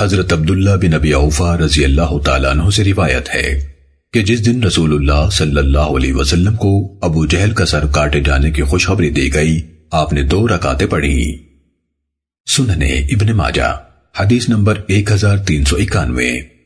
حضرت عبداللہ بن ابی اوفا رضی اللہ تعالیٰ عنہ سے روایت ہے کہ جس دن رسول اللہ صلی اللہ علیہ وسلم کو ابو جہل کا سر کاٹے جانے کی خوشخبری دی گئی، آپ نے دو رکاتیں پڑھی۔ سننے ابن ماجہ، حدیث نمبر ایک ہزار تین سو اکانوے۔